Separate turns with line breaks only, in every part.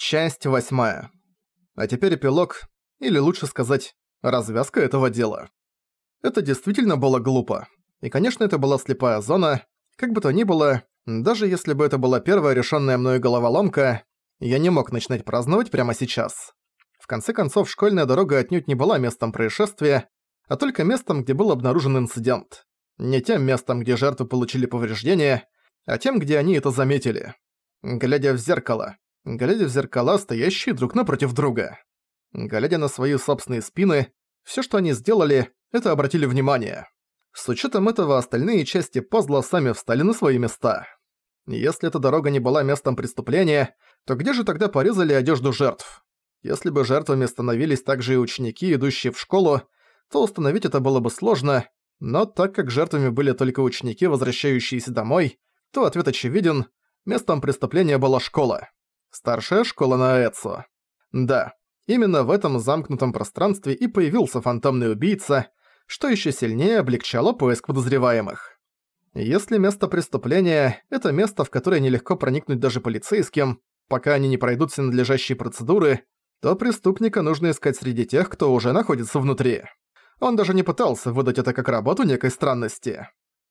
Часть восьмая. А теперь эпилог, или лучше сказать, развязка этого дела. Это действительно было глупо. И, конечно, это была слепая зона. Как бы то ни было, даже если бы это была первая решенная мною головоломка, я не мог начинать праздновать прямо сейчас. В конце концов, школьная дорога отнюдь не была местом происшествия, а только местом, где был обнаружен инцидент. Не тем местом, где жертвы получили повреждения, а тем, где они это заметили. Глядя в зеркало. Глядя в зеркала, стоящие друг напротив друга. Глядя на свои собственные спины, все, что они сделали, это обратили внимание. С учетом этого остальные части пазла сами встали на свои места. Если эта дорога не была местом преступления, то где же тогда порезали одежду жертв? Если бы жертвами становились также и ученики, идущие в школу, то установить это было бы сложно, но так как жертвами были только ученики, возвращающиеся домой, то ответ очевиден – местом преступления была школа. Старшая школа на Эцу. Да, именно в этом замкнутом пространстве и появился фантомный убийца, что еще сильнее облегчало поиск подозреваемых. Если место преступления – это место, в которое нелегко проникнуть даже полицейским, пока они не пройдут все надлежащие процедуры, то преступника нужно искать среди тех, кто уже находится внутри. Он даже не пытался выдать это как работу некой странности.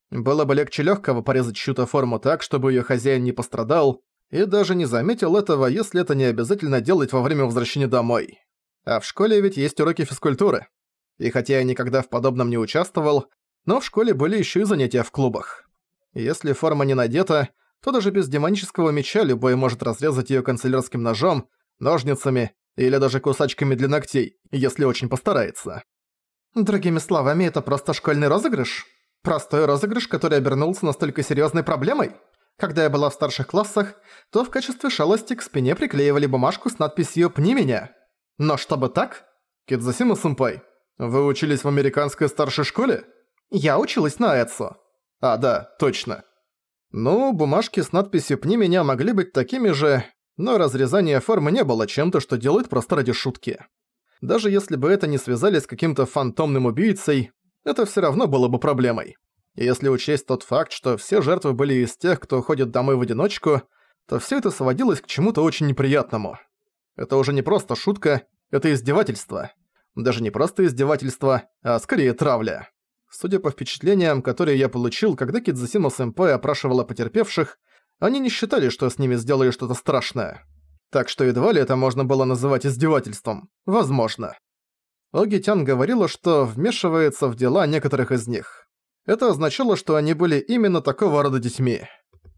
Было бы легче легкого порезать чью-то форму так, чтобы ее хозяин не пострадал, и даже не заметил этого, если это не обязательно делать во время возвращения домой. А в школе ведь есть уроки физкультуры. И хотя я никогда в подобном не участвовал, но в школе были еще и занятия в клубах. Если форма не надета, то даже без демонического меча любой может разрезать ее канцелярским ножом, ножницами или даже кусачками для ногтей, если очень постарается.
Другими словами, это просто школьный розыгрыш? Простой розыгрыш, который обернулся настолько серьезной проблемой? Когда я была в старших классах, то в качестве шалости к спине приклеивали бумажку с надписью «Пни меня». Но чтобы так?
Кидзасима-сэмпай, вы учились в американской старшей школе?
Я училась на Эцу.
А, да, точно. Ну, бумажки с надписью «Пни меня» могли быть такими же, но разрезание формы не было чем-то, что делают просто ради шутки. Даже если бы это не связали с каким-то фантомным убийцей, это всё равно было бы проблемой. Если учесть тот факт, что все жертвы были из тех, кто ходит домой в одиночку, то все это сводилось к чему-то очень неприятному. Это уже не просто шутка, это издевательство. Даже не просто издевательство, а скорее травля. Судя по впечатлениям, которые я получил, когда Кидзусима Сэмпай опрашивала потерпевших, они не считали, что с ними сделали что-то страшное. Так что едва ли это можно было называть издевательством. Возможно. Оги Тян говорила, что вмешивается в дела некоторых из них. Это означало, что они были именно такого рода детьми.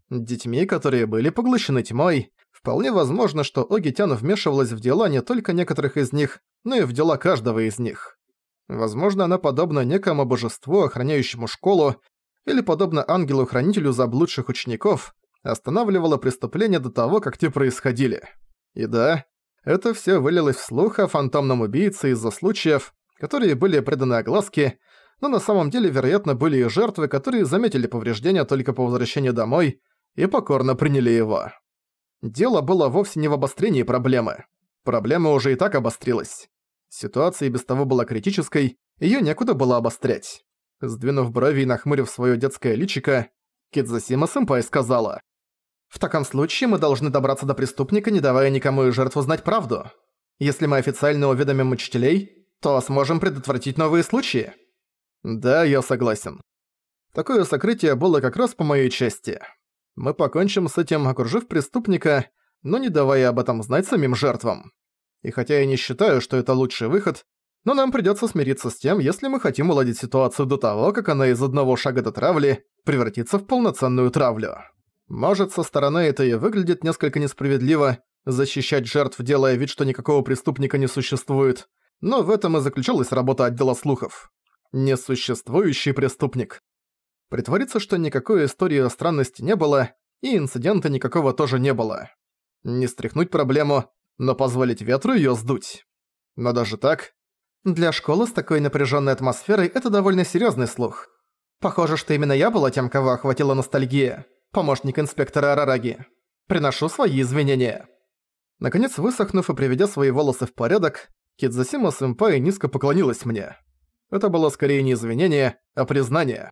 Детьми, которые были поглощены тьмой. Вполне возможно, что Огитян вмешивалась в дела не только некоторых из них, но и в дела каждого из них. Возможно, она подобна некому божеству, охраняющему школу, или подобно ангелу-хранителю заблудших учеников, останавливала преступления до того, как те происходили. И да, это все вылилось в слух о фантомном убийце из-за случаев, которые были преданы огласке, но на самом деле, вероятно, были и жертвы, которые заметили повреждения только по возвращении домой и покорно приняли его. Дело было вовсе не в обострении проблемы. Проблема уже и так обострилась. Ситуация и без того была критической, её некуда было обострять. Сдвинув брови и нахмурив своё детское личико, Кидзасима-сэмпай сказала. «В таком случае мы должны добраться до преступника, не давая никому из жертв узнать правду. Если мы официально уведомим учителей, то сможем предотвратить новые случаи». Да, я согласен. Такое сокрытие было как раз по моей части. Мы покончим с этим, окружив преступника, но не давая об этом знать самим жертвам. И хотя я не считаю, что это лучший выход, но нам придётся смириться с тем, если мы хотим уладить ситуацию до того, как она из одного шага до травли превратится в полноценную травлю. Может, со стороны это и выглядит несколько несправедливо, защищать жертв, делая вид, что никакого преступника не существует, но в этом и заключалась работа отдела слухов несуществующий преступник. Притвориться, что никакой истории о странности не было, и инцидента никакого тоже не было. Не стряхнуть проблему, но позволить ветру её сдуть. Но даже так... Для школы с такой напряженной атмосферой это довольно серьезный слух. Похоже, что именно я была тем, кого охватила ностальгия. Помощник инспектора Арараги. Приношу свои извинения. Наконец, высохнув и приведя свои волосы в порядок, Кидзасима Сэмпай низко поклонилась мне. Это было скорее не извинение, а признание.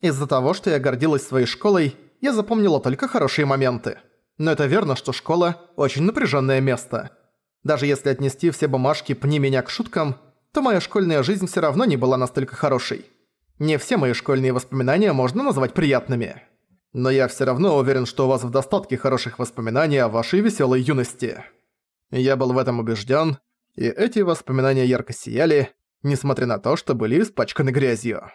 Из-за того, что я гордилась своей школой, я запомнила только хорошие моменты. Но это верно, что школа – очень напряженное место. Даже если отнести все бумажки «пни меня» к шуткам, то моя школьная жизнь все равно не была настолько хорошей. Не все мои школьные воспоминания можно назвать приятными. Но я все равно уверен, что у вас в достатке хороших воспоминаний о вашей веселой юности. Я был в этом убежден, и эти воспоминания ярко сияли, несмотря на то, что были испачканы грязью.